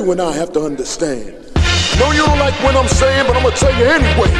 you and I have to understand. Know you don't like what I'm saying, but I'm gonna tell you anyway.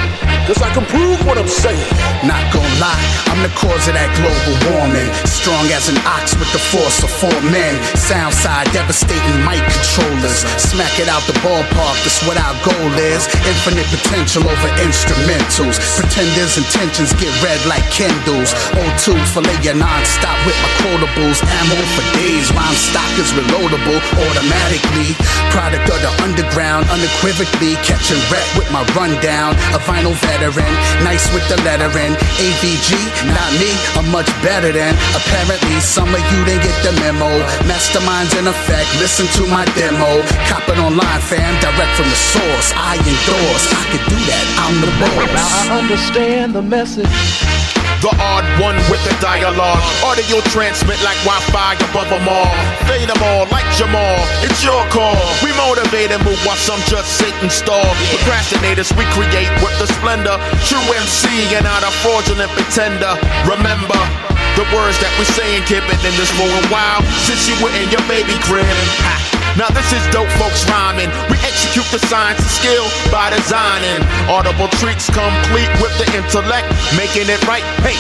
Cause I can prove what I'm saying. Not gonna lie, I'm the cause of that global warming. Strong as an ox with the force of four men. Sound side devastating mic controllers. Smack it out the ballpark, that's what our goal is. Infinite potential over instrumentals. Pretenders' intentions get read like Kindles. O2 fillet you non-stop with my quotables. Ammo for days, rhyme stock is reloadable automatically. Product of the underground, unequivocally. Catching rep with my rundown. A vinyl veteran, nice with the lettering. AVG, not me, I'm much better than. Apparently, some of you didn't get the memo. Masterminds in effect, listen to my demo. Cop it online, fam, direct from the source. I endorse, I could do that, I'm the boss. I understand the message. The odd one with the dialogue. Audio transmit like Wi-Fi above them all. Fade them all like Jamal. It's your call. We motivate and move while some just sit and stall. Procrastinators, we create with the splendor. True MC and not a fraudulent pretender. Remember. The words that we saying keep it in this for a while Since you were in your baby crib. Now this is dope folks rhyming We execute the science and skill by designing Audible treats complete with the intellect Making it right, hey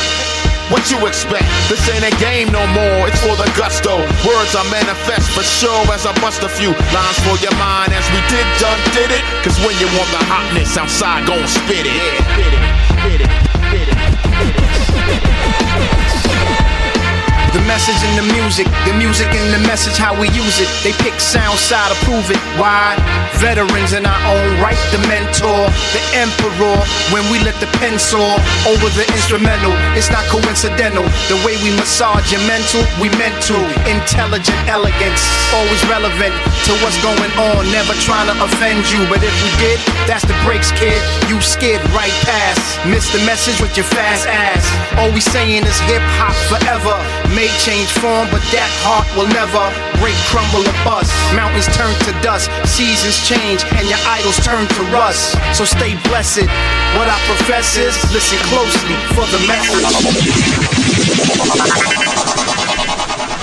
what you expect? This ain't a game no more, it's for the gusto. Words are manifest for sure as I bust a few lines for your mind as we did done did it. Cause when you want the hotness outside, gon' spit it. Yeah, in the music, the music in the message, how we use it. They pick sound side to prove it. Why? Veterans in our own right, the mentor, the emperor. When we let the pen soar over the instrumental, it's not coincidental. The way we massage your mental, we meant to. Intelligent elegance, always relevant to what's going on. Never trying to offend you, but if we did, that's the breaks, kid. You skid right past. Miss the message with your fast ass. All we saying is hip hop forever may change form, but that heart will never break, crumble, or bust. Mountains turn to dust, seasons change, and your idols turn to rust. So stay blessed. What I profess is listen closely for the message.